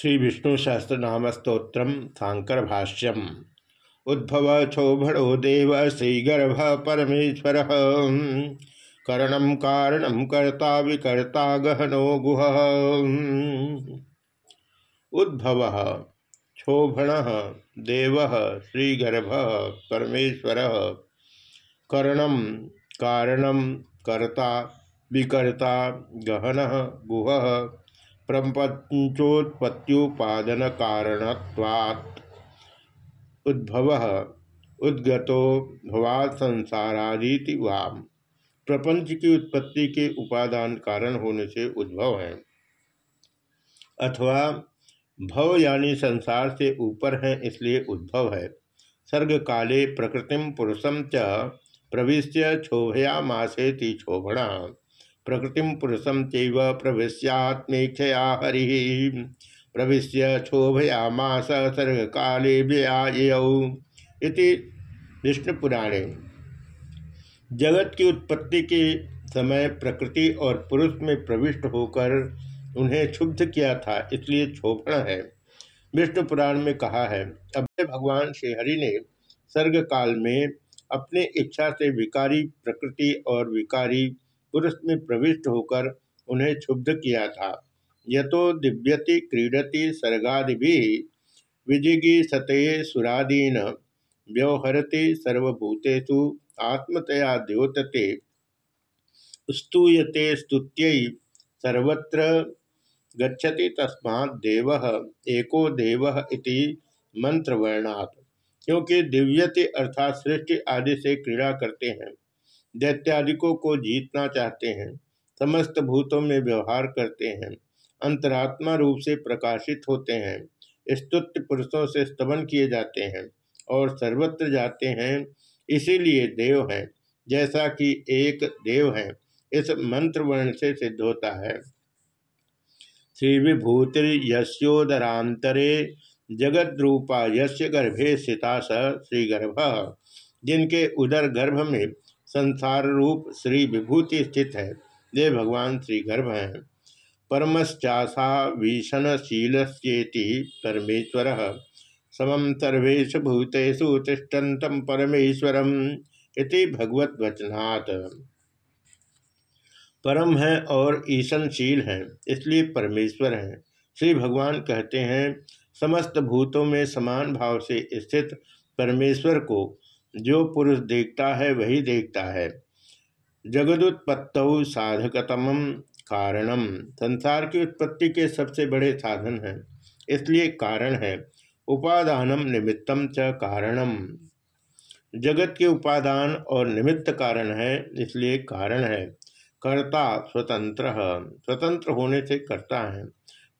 श्री विष्णु सहस्रनाम स्त्रोत्र सांकर भाष्यम उद्भव क्षोभणो देव श्रीगर्भ परमेश्वर। करणम कारणम कर्ता विकर्ता गहनो गुह। उद्भव क्षोभण देव श्रीगर्भ परमेश्वर। करणम कारणम कर्ता विकर्ता गहन गुह। प्रपंचोत्पत्त्युपादन कारणत्वात् उद्भव उद्गतो भवा संसारादीति वाम। प्रपंच की उत्पत्ति के उपादान कारण होने से उद्भव है। अथवा भव यानी संसार से ऊपर है, इसलिए उद्भव है। सर्ग काले प्रकृतिम पुरुषम च प्रविश्य क्षोभयामासेति क्षोभणा। प्रकृतिम पुरुषम चैव प्रविश्यात्मेक्षया हरि। प्रविश्य क्षोभयामास सर्ग काले इति विष्णुपुराणे। जगत की उत्पत्ति के समय प्रकृति और पुरुष में प्रविष्ट होकर उन्हें क्षुब्ध किया था, इसलिए क्षोभण है। विष्णु पुराण में कहा है, अब भगवान श्रीहरि ने सर्ग काल में अपने इच्छा से विकारी प्रकृति और विकारी पुरुष में प्रविष्ट होकर उन्हें क्षुब्ध किया था। यतो दिव्यति क्रीडति सर्गादि विजिगी सते सुरादीन, व्यवहरति सर्वभूतेषु आत्मतया द्योतते, स्तूयते स्तुत्य, सर्वत्र गच्छति तस्मात् देव, एको देव इति मंत्रवर्णात्, क्योंकि दिव्यति अर्थात सृष्टि आदि से क्रीड़ा करते हैं। दैत्यादिकों को जीतना चाहते हैं, समस्त भूतों में व्यवहार करते हैं, अंतरात्मा रूप से प्रकाशित होते हैं, स्तुत्य पुरुषों से स्तमन किए जाते हैं और सर्वत्र जाते हैं, इसीलिए देव हैं, जैसा कि एक देव है, इस मंत्र वर्ण से सिद्ध होता है। श्री विभूतिर्योदरांतरे जगद रूपा यस्य गर्भे स्थिता स श्रीगर्भ, जिनके उदर गर्भ में संसार रूप श्री विभूति स्थित है। वे भगवान श्री गर्भ हैं। परमश्चाशा भीषणशीलचेति परमेश्वर। समम सर्वेशु भूतेषु तिष्ठन्तं परमेश्वरम इति भगवत वचनात् परम है और ईशनशील है, इसलिए परमेश्वर है। श्री भगवान कहते हैं, समस्त भूतों में समान भाव से स्थित परमेश्वर को जो पुरुष देखता है, वही देखता है। जगदुत्पत्त साधकतम कारणम संसार की उत्पत्ति के सबसे बड़े साधन है। इसलिए कारण है उपादानम निमित्तम च कारणम जगत के उपादान और निमित्त कारण है, इसलिए कारण है। कर्ता स्वतंत्र। स्वतंत्र होने से करता है।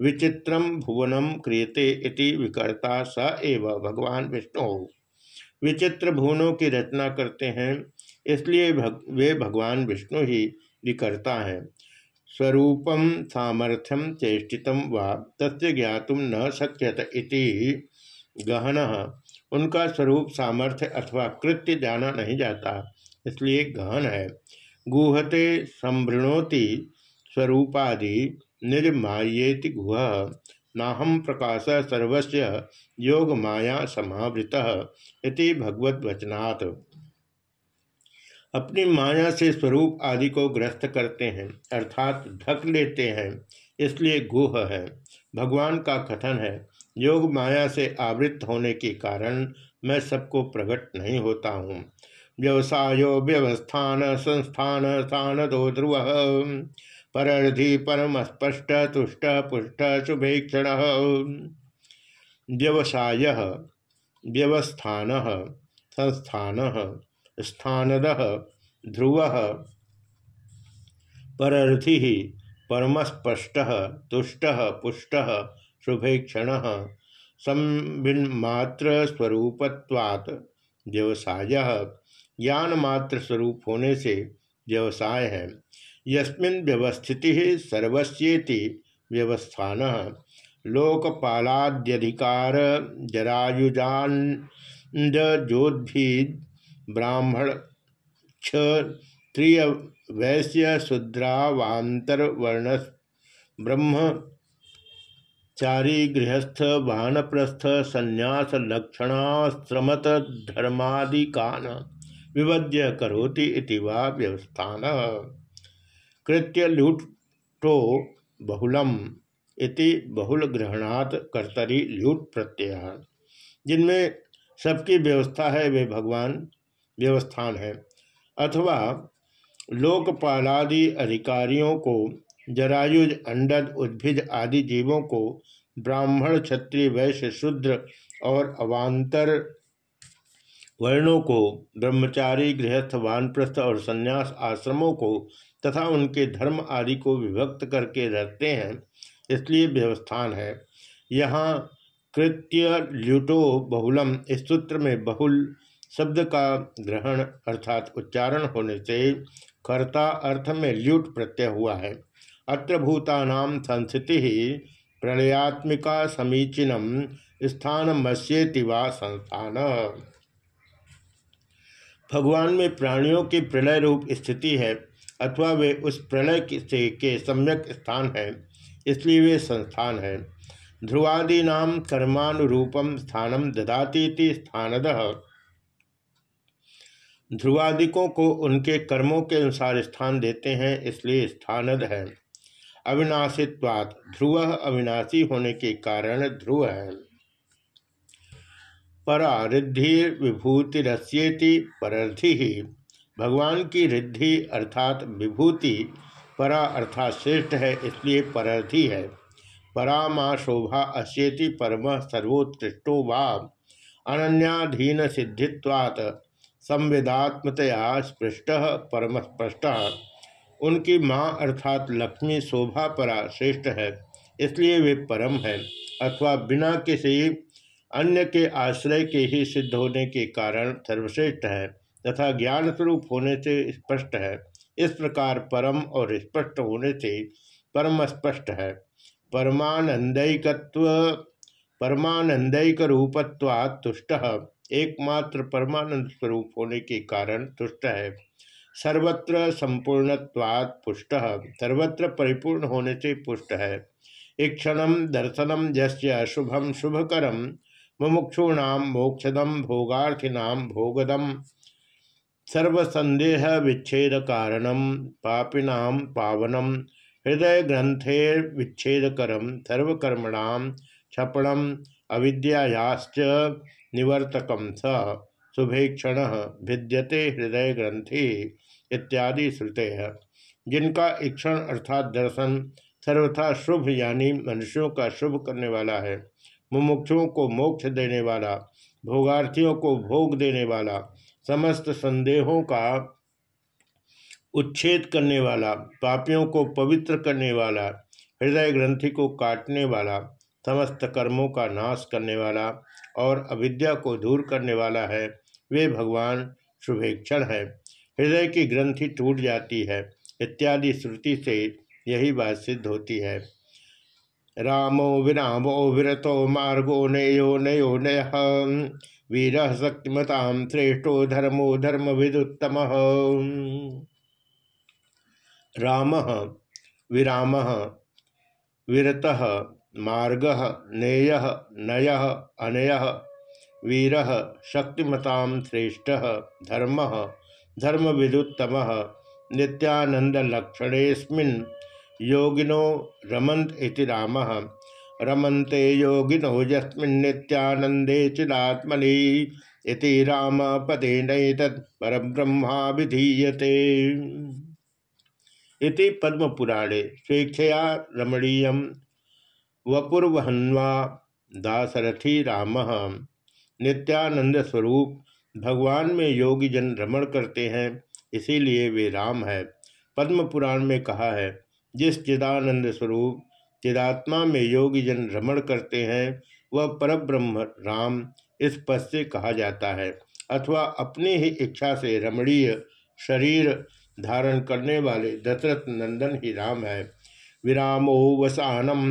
विचित्रम भुवनम क्रियते इति विकर्ता स एव भगवान विष्णु। विचित्र भुवनों की रचना करते हैं। इसलिए भग, वे भगवान विष्णु ही विकर्ता हैं। स्वरूपम सामर्थ्यम चेष्टितम व तस्य न शक्यत इति। गहन उनका स्वरूप सामर्थ्य अथवा कृत्य जाना नहीं जाता इसलिए गहन है। गुहते संभृणोति स्वरूपादि निर्मायेति गुह। नाहम प्रकाश सर्वस्व योग माया समावृत इति भगवत वचनात् अपनी माया से स्वरूप आदि को ग्रस्त करते हैं, अर्थात ढक लेते हैं, इसलिए गुह है, भगवान का कथन है। योग माया से आवृत होने के कारण मैं सबको प्रकट नहीं होता हूँ। व्यवसायो, व्यवस्थान, संस्थान स्थान दो ध्रुव परधि परम स्पष्ट तुष्ट, पुष्ट, शुभेक्षण। व्यवसाय, व्यवस्थान, संस्थान, स्थानद, ध्रुव। परधि परमस्पष्ट, तुष्ट, पुष्ट, शुभेक्षण। संबिन्मात्र स्वरूपत्वात् व्यवसाय। ज्ञान मात्र स्वरूप होने से व्यवसाय है। यस्मिन व्यवस्थिति सर्वस्येति व्यवस्थान। लोकपालाद्यधिकार जरायुजान्ोद्भिद ब्राह्मण क्षत्रिय वैश्य शूद्रावांतर वर्ण ब्रह्म चारी गृहस्थ वानप्रस्थ संन्यास लक्षणाश्रमत धर्मादिकान विवद्य करोति इति वा व्यवस्थान। कृत्य ल्यूटो बहुलम इति बहुल ग्रहणात कर्तरी ल्यूट प्रत्यय। जिनमें सबकी व्यवस्था है, वे भगवान व्यवस्थान है। अथवा लोकपालादि अधिकारियों को, जरायुज अंडद उद्भिज आदि जीवों को ब्राह्मण, क्षत्रिय, वैश्य, शूद्र और अवान्तर वर्णों को, ब्रह्मचारी, गृहस्थ, वानप्रस्थ और संन्यास आश्रमों को तथा उनके धर्म आदि को विभक्त करके रखते हैं, इसलिए व्यवस्थान है। यहाँ कृत्य ल्युटो बहुलम इस सूत्र में बहुल शब्द का ग्रहण अर्थात उच्चारण होने से कर्ता अर्थ में ल्युट प्रत्यय हुआ है। अत्र भूतानाम संस्थिति प्रलयात्मिका समीचीनम स्थान मस्येति वा संस्थान। भगवान में प्राणियों की प्रलय रूप स्थिति है। अथवा वे उस प्रलय से, के सम्यक स्थान हैं, इसलिए वे संस्थान है। ध्रुवादीना कर्मानुरूपम स्थानम ददाती स्थानद। ध्रुवादिकों को उनके कर्मों के अनुसार स्थान देते हैं, इसलिए स्थानद है। अविनाशित्वात् ध्रुव अविनाशी होने के कारण ध्रुव है। परा रिद्धि विभूतिरस्येति ही भगवान की रिद्धि अर्थात विभूति परा अर्थात श्रेष्ठ है, इसलिए परर्थि है। परा माँ शोभा अश्येति परम सर्वोत्कृष्टो वा अनन्याधीन सिद्धित्वात् संवेदात्मतया स्पृष्ट परम स्पष्ट। उनकी माँ अर्थात लक्ष्मी शोभा परा श्रेष्ठ है, इसलिए वे परम है, अथवा बिना किसी अन्य के आश्रय के ही सिद्ध होने के कारण सर्वश्रेष्ठ है। तथा ज्ञान स्वरूप होने से स्पष्ट है। इस प्रकार परम और स्पष्ट होने से परम स्पष्ट है। परमानंदिकत्व परमानंदिक रूपत्वात् तुष्ट एकमात्र परमानंद स्वरूप होने के कारण तुष्ट है। सर्वत्र संपूर्णत्वात् पुष्ट सर्वत्र परिपूर्ण होने से पुष्ट है। इक्षण दर्शनम जस्य शुभम शुभकरम मुमुक्षूणाम मोक्षदम भोगार्थिनाम भोगदम। सर्वसंदेह विच्छेद कारणम पापिनाम पावनम हृदय ग्रंथे विच्छेदकरम सर्वकर्मणाम क्षपणम अविद्यायाश्च स। शुभेक्षण, भिद्यते हृदय ग्रंथि इत्यादि श्रुते। हैं जिनका इक्षण अर्थात दर्शन सर्वथा शुभ यानी मनुष्यों का शुभ करने वाला है, मुमुक्षुओं को मोक्ष देने वाला, भोगार्थियों को भोग देने वाला समस्त संदेहों का उच्छेद करने वाला, पापियों को पवित्र करने वाला, हृदय ग्रंथि को काटने वाला, समस्त कर्मों का नाश करने वाला और अविद्या को दूर करने वाला है, वे भगवान शुभेक्षण है। हृदय की ग्रंथि टूट जाती है, इत्यादि श्रुति से यही बात सिद्ध होती है। रामो विरामो विरतो मार्गो नयो नयो नय। वीर शक्तिमता श्रेष्ठो धर्मो धर्म विदुत्तम राम, विराम, विरत, मार्ग, नेय, नय, अनय, वीर, शक्तिमता श्रेष्ठ, धर्म धर्म विदुत्तम नित्यानंदलक्षणेस्मिन् योगिनो रमंत इति राम। रमन्ते योगिनो यस्मिन्नित्यानन्दे चिदात्मनि इति राम पदे नैतत् परब्रह्मा विधीयते। इति पद्मपुराणे स्वेच्छया रमणीय वपुर्वहन्वा दासरथी राम। नित्यानंद स्वरूप भगवान में योगी जन रमण करते हैं, इसीलिए वे राम है। पद्म पुराण में कहा है, जिस चिदानंद स्वरूप चिदात्मा में योगी जन रमण करते हैं, वह परब्रह्म राम इस पद से कहा जाता है, अथवा अपनी ही इच्छा से रमणीय शरीर धारण करने वाले दशरथ नंदन ही राम है। विरामो वसानम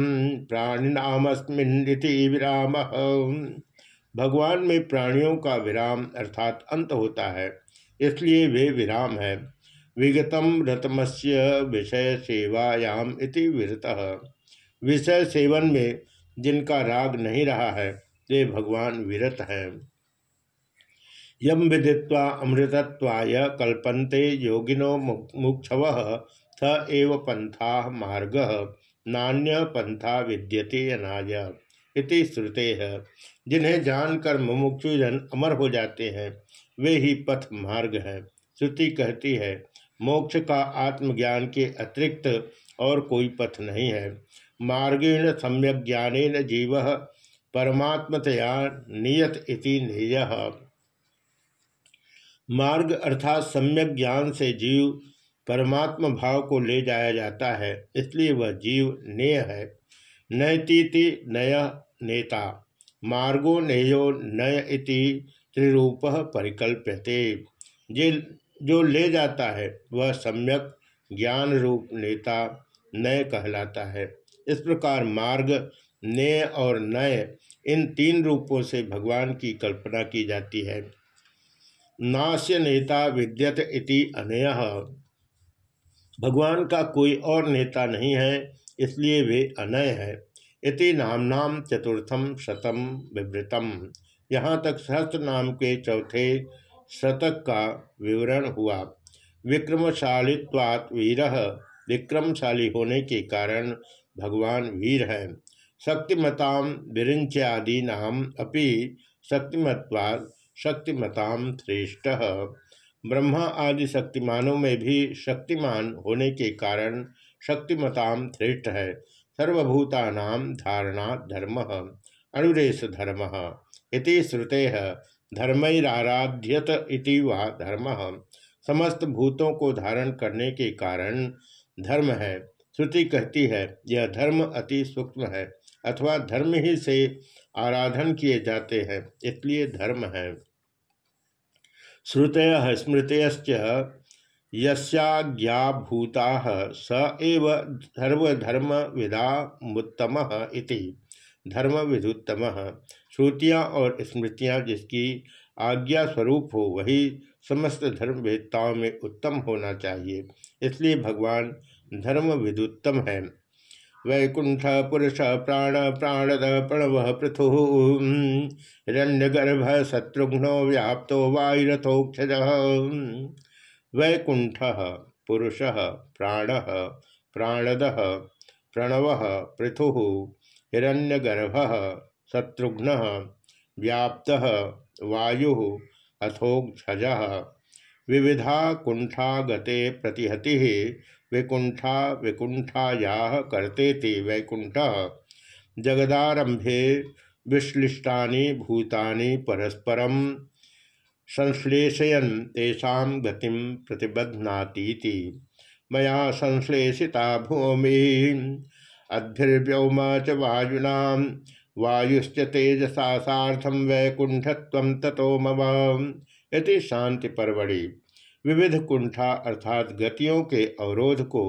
प्राणिनामस्मिन्ति विराम। भगवान में प्राणियों का विराम अर्थात अंत होता है, इसलिए वे विराम है। विगतम रतमस्य विषय सेवायाम इति विरत। विषय सेवन में जिनका राग नहीं रहा है, वे भगवान विरत हैं। यम विदित्वा अमृतत्वाय कल्पन्ते योगिनो मुक्षव थ एव पंथा मार्ग, नान्य पंथा विद्यते अनाय। इति श्रुते। है जिन्हें जानकर मुमुक्षुजन अमर हो जाते हैं, वे ही पथ मार्ग हैं। श्रुति कहती है, मोक्ष का आत्मज्ञान के अतिरिक्त और कोई पथ नहीं है। मार्गेण सम्यक ज्ञान जीव परमात्मतया नियत इति नेय मार्ग अर्थात सम्यक ज्ञान से जीव परमात्म भाव को ले जाया जाता है, इसलिए वह जीव नेय है। नयतीति नय नेता, मार्गो नेयो नय इति त्रिरूप परिकल्प्यते। जे, जो ले जाता है, वह सम्यक ज्ञान रूप नेता नय कहलाता है। इस प्रकार मार्ग, नेय और नय, इन तीन रूपों से भगवान की कल्पना की जाती है। नास्य नेता विद्यत इति अनय भगवान का कोई और नेता नहीं है, इसलिए वे अनय है। इति नाम चतुर्थम शतम विवृतम। यहाँ तक सहस्त्र नाम के चौथे शतक का विवरण हुआ। विक्रमशालित्वात् वीर, विक्रमशाली होने के कारण भगवान वीर है। शक्तिमताम विरिंच्यादि नाम अपि शक्तिमत्वाद शक्तिमताम श्रेष्ठ। ब्रह्मा आदि शक्तिमानों में भी शक्तिमान होने के कारण शक्तिमताम श्रेष्ठ है। सर्वभूता धारणा धर्म अनुरेश धर्म, इति श्रुते। धर्मराराध्यत इति वा धर्म। समस्त भूतों को धारण करने के कारण धर्म है। श्रुति कहती है, यह धर्म अति सूक्ष्म है, अथवा धर्म ही से आराधन किए जाते हैं, इसलिए धर्म है। श्रुत स्मृतयश्च यस्याज्ञाभूता, स एव सर्वधर्म विदा मुत्तम इति। धर्म विधुत्तम श्रुतियाँ और स्मृतियाँ जिसकी आज्ञा स्वरूप हो, वही समस्त धर्म वेदताओं में उत्तम होना चाहिए। इसलिए भगवान धर्म विदुत्तम है वैकुंठ पुरुष प्राण प्राणद प्रणव पृथु। हिरण्यगर्भ शत्रुघ्नो व्याप्तो वायुरथोक्षज। वैकुंठ पुरुष प्राण प्राणद प्रणव पृथु। हिरण्यगर्भ शत्रुघ्न व्याप्त वायु अथोक्षज। विविधा कुंठा गते प्रतिहति। विकुंठा विकुंठाया करते थे वैकुंठ। जगदारंभे विश्लिष्टा भूतानि परस्परम संश्लेषयन तेषा गति प्रतिबध्नाती मया संश्लेषिता भूमि। अद्भिर्व्योम च वायुना। वायुश्च तेजसा साधम वैकुंठत्व तथो मम। यति शांति परवड़ी विविध कुंठा अर्थात गतियों के अवरोध को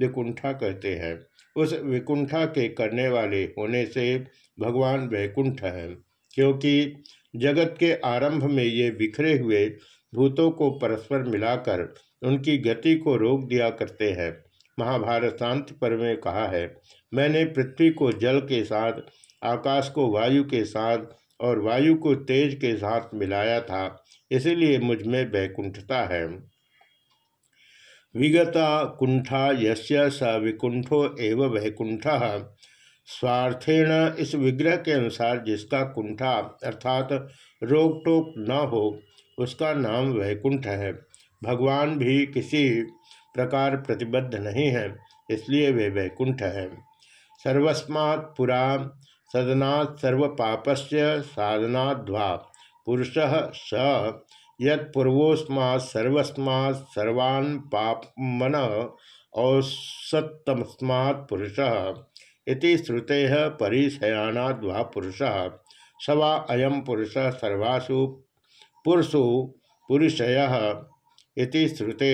विकुंठा कहते हैं। उस विकुंठा के करने वाले होने से भगवान वैकुंठ है, क्योंकि जगत के आरंभ में ये बिखरे हुए भूतों को परस्पर मिलाकर उनकी गति को रोक दिया करते हैं। महाभारत शांति पर में कहा है, मैंने पृथ्वी को जल के साथ, आकाश को वायु के साथ और वायु को तेज के साथ मिलाया था, इसलिए मुझमें वैकुंठता है। विगता कुंठा यस्य स विकुंठो एव वैकुंठ। स्वार्थेण इस विग्रह के अनुसार जिसका कुंठा अर्थात रोक टोक न हो, उसका नाम वैकुंठ है। भगवान भी किसी प्रकार प्रतिबद्ध नहीं है, इसलिए वे वैकुंठ है। सर्वस्मात् पुरा सदनात् सर्वपापस्य साधनाद्वा पुरुष स यत्पूर्वोस्मात् सर्वस्मात् सर्वान् पापमन औसतमस्मात् पुरुषः। इति श्रुते परिशयानाद्वा पुरुषः सवा अयम पुरुष सर्वासु पुरुषु पुरुषय इति श्रुते।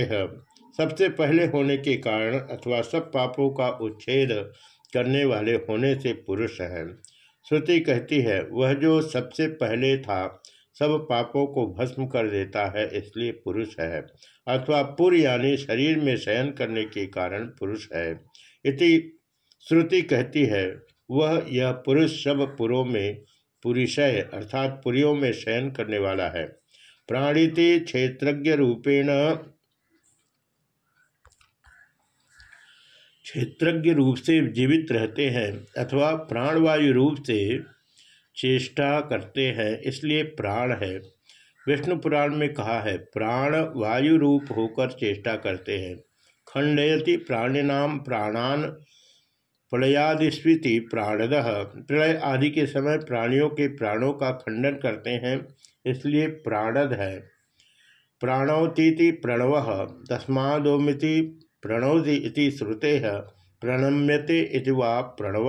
सबसे पहले होने के कारण अथवा सब पापों का उच्छेद करने वाले होने से पुरुष है। श्रुति कहती है, वह जो सबसे पहले था, सब पापों को भस्म कर देता है, इसलिए पुरुष है। अथवा पुर यानी शरीर में शयन करने के कारण पुरुष है। इति श्रुति कहती है, वह यह पुरुष सब पुरों में पुरुषय अर्थात पुरियों में शयन करने वाला है। प्राणीति क्षेत्रज्ञ रूपेण क्षेत्रज्ञ रूप से जीवित रहते हैं अथवा प्राणवायु रूप से चेष्टा करते हैं, इसलिए प्राण है। विष्णु पुराण में कहा है प्राण वायु रूप होकर चेष्टा करते हैं। खंडयति प्राणिनाम प्राणान प्रलयादिस्वीति प्राणद। प्रलय आदि के समय प्राणियों के प्राणों का खंडन करते हैं, इसलिए प्राणद है। प्राणवतीति प्रणव। तस्मादोमिति प्रणौति इति श्रुते प्रणम्यते इति वा प्रणव।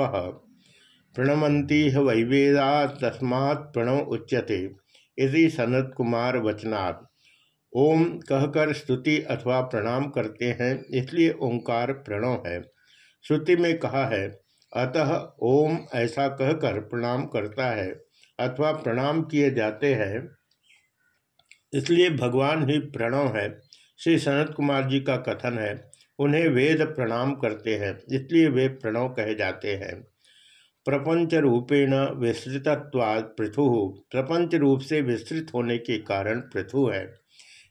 प्रणमती वैवेदा तस्मा प्रणव उच्यते सनत कुमार वचनात् ओम कहकर स्तुति अथवा प्रणाम करते हैं, इसलिए ओंकार प्रणव है। श्रुति में कहा है, अतः ओम ऐसा कहकर प्रणाम करता है अथवा प्रणाम किए जाते हैं, इसलिए भगवान ही प्रणव है। श्री सनत कुमार जी का कथन है उन्हें वेद प्रणाम करते हैं, इसलिए वे प्रणव कहे जाते हैं। प्रपंच रूपेण विस्तृतत्वाद पृथु, प्रपंच रूप से विस्तृत होने के कारण पृथु है।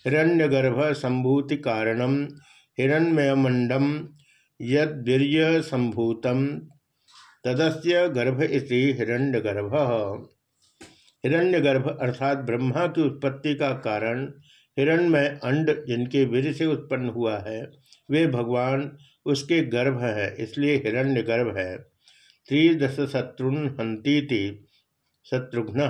हिरण्यगर्भ संभूति कारणम हिरण्यमंडम यदीर्य संभूतम तदस्य गर्भ इति हिरण्यगर्भ। हिरण्यगर्भ अर्थात ब्रह्मा की उत्पत्ति का कारण हिरण्यमय अंड जिनके वीर से उत्पन्न हुआ है वे भगवान उसके गर्भ है, इसलिए हिरण्य गर्भ है। त्रिदश शत्रुन हंतीति शत्रुघ्न,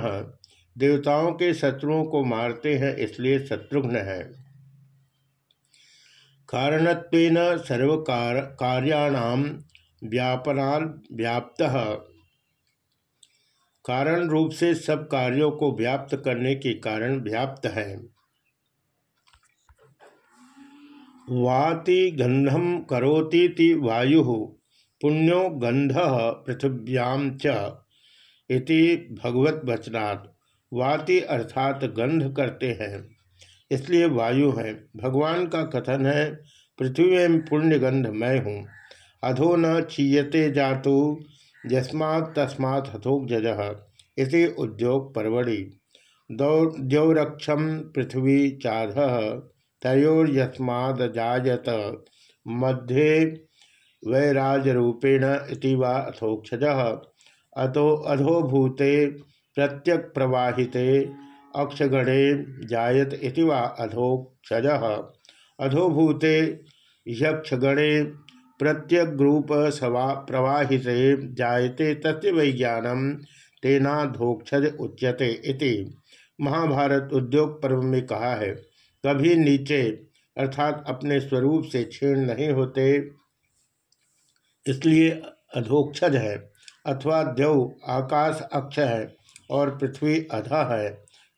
देवताओं के शत्रुओं को मारते हैं, इसलिए शत्रुघ्न है। कारणत्वेन सर्व कार्याणाम व्यापनाल व्याप्त। कारण रूप से सब कार्यों को व्याप्त करने के कारण व्याप्त है। वाति गंधम करोती वायु पुण्यो गंध पृथिव्याम इति भगवत वचनात् वाति अर्थात गंध करते हैं, इसलिए वायु है। भगवान का कथन है, पृथ्वी में पुण्य गंध मैं हूँ। अधो न क्षीयते जातु, यस्मात् तस्मात् हथोक जज इति उद्योग परवड़ी दौ द्यौरक्षम पृथ्वी चाध। तयोर्यस्मादजात मध्ये वैराजरूपेण वा अथोक्षज। अतो अधोभूते प्रत्यक प्रवाहिते अक्षगणे जायत इति वा अधोक्षज। अधोभूते यक्षगणे प्रत्यग्रूप सवा प्रवाहिते जायते तस्य वैज्ञानम तेनाधोक्षज उच्यते इति। महाभारत उद्योग पर्व में कहा है। कभी नीचे अर्थात अपने स्वरूप से क्षीण नहीं होते। इसलिए अधोक्षज है अथवा देव आकाश अक्ष है और पृथ्वी अधा है।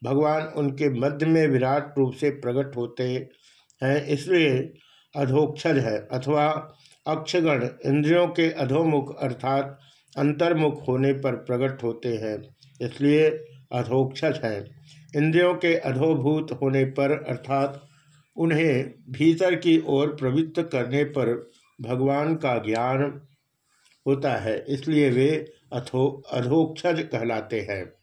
भगवान उनके मध्य में विराट रूप से प्रकट होते हैं, इसलिए अधोक्षज है अथवा अक्षगण इंद्रियों के अधोमुख अर्थात अंतर्मुख होने पर प्रकट होते हैं, इसलिए अधोक्षज है। इंद्रियों के अधोभूत होने पर, अर्थात उन्हें भीतर की ओर प्रवृत्त करने पर भगवान का ज्ञान होता है, इसलिए वे अथो, अधोक्षज कहलाते हैं।